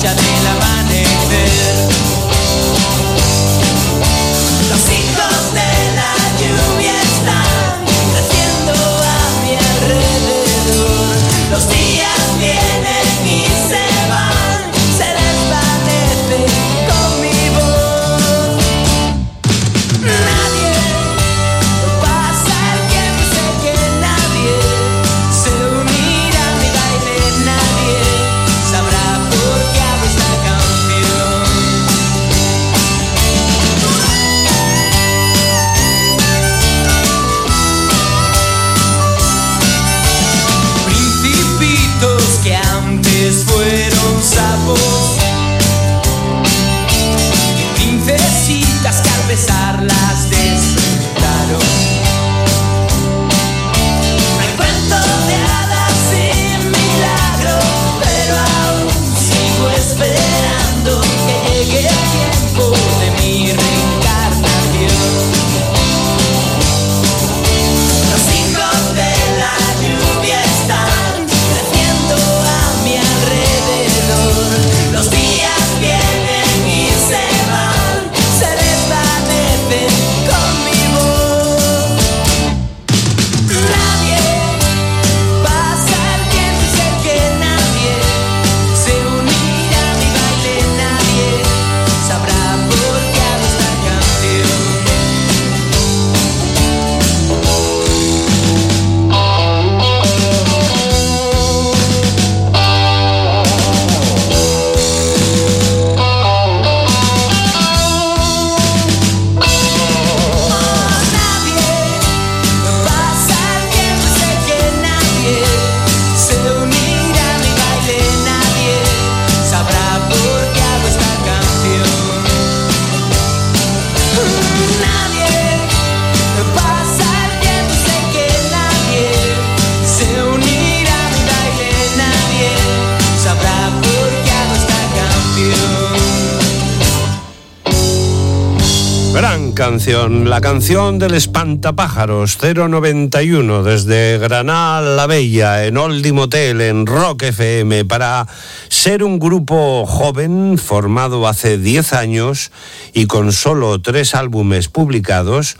cancha del amanecer. La canción del espantapájaros 091 desde Granada la Bella en Oldie Motel en Rock FM para ser un grupo joven formado hace 10 años y con solo tres álbumes publicados.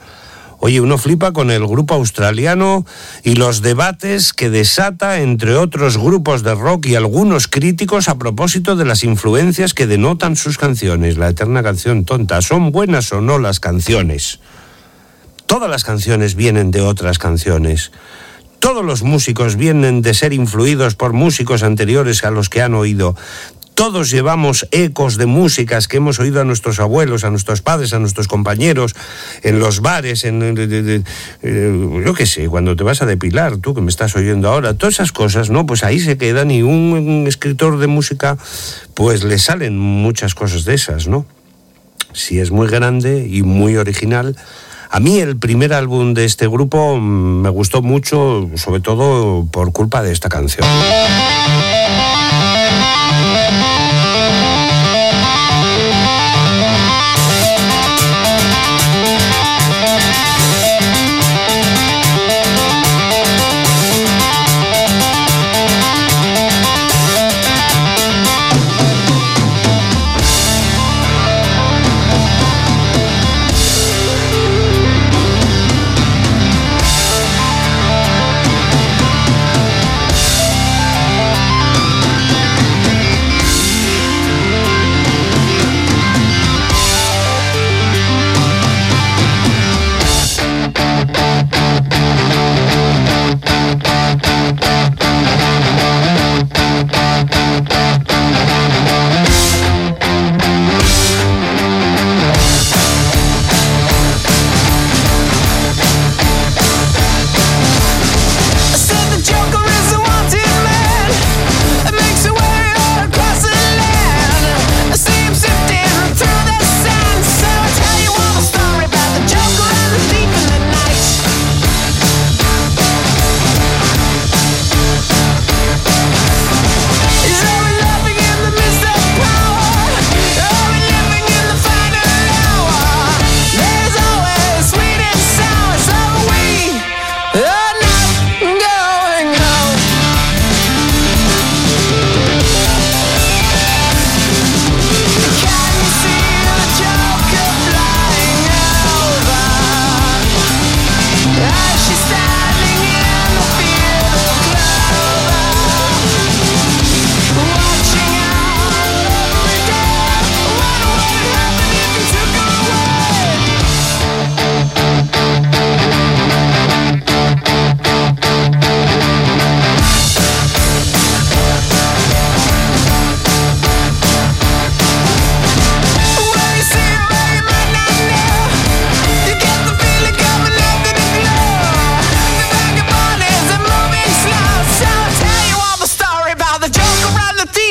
Oye, uno flipa con el grupo australiano y los debates que desata entre otros grupos de rock y algunos críticos a propósito de las influencias que denotan sus canciones. La eterna canción tonta. ¿Son buenas o no las canciones? Todas las canciones vienen de otras canciones. Todos los músicos vienen de ser influidos por músicos anteriores a los que han oído. Todos llevamos ecos de músicas que hemos oído a nuestros abuelos, a nuestros padres, a nuestros compañeros, en los bares, en, eh, yo qué sé, cuando te vas a depilar, tú que me estás oyendo ahora, todas esas cosas, ¿no? Pues ahí se quedan y un escritor de música, pues le salen muchas cosas de esas, ¿no? Si es muy grande y muy original. A mí el primer álbum de este grupo mm, me gustó mucho, sobre todo por culpa de esta canción.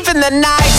in the night.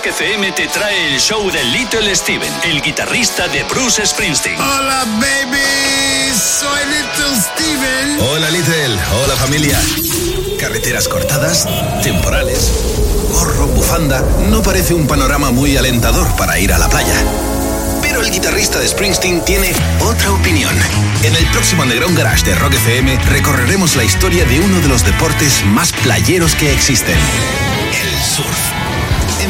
Rock FM te trae el show de Little Steven, el guitarrista de Bruce Springsteen. Hola, baby. Soy Little Steven. Hola Little, hola familia. Carreteras cortadas, temporales, gorro, bufanda, no parece un panorama muy alentador para ir a la playa. Pero el guitarrista de Springsteen tiene otra opinión. En el próximo Underground Garage de Rock FM recorreremos la historia de uno de los deportes más playeros que existen, el surf.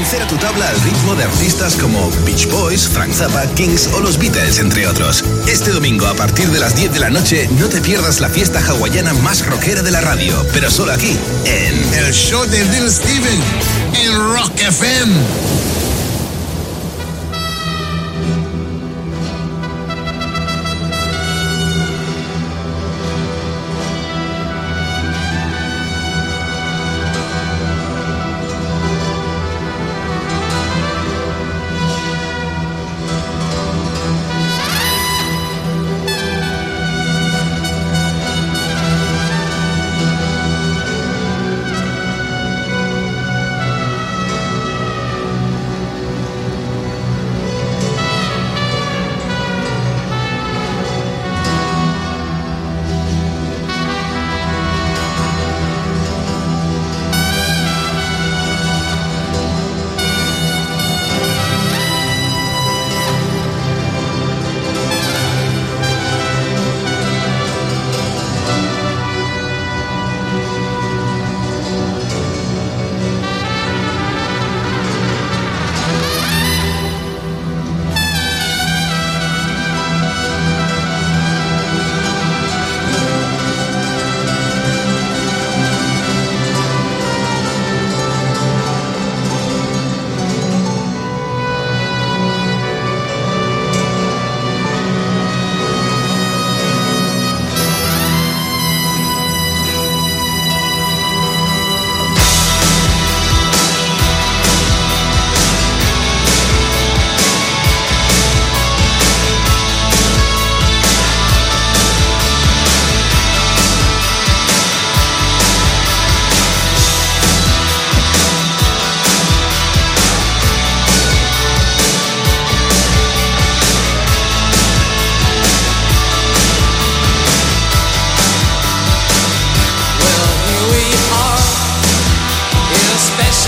Encera tu tabla al ritmo de artistas como Beach Boys, Frank Zappa, Kings o los Beatles, entre otros. Este domingo a partir de las 10 de la noche no te pierdas la fiesta hawaiana más rockera de la radio, pero solo aquí, en El show de Little Steven en Rock FM.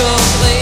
so late.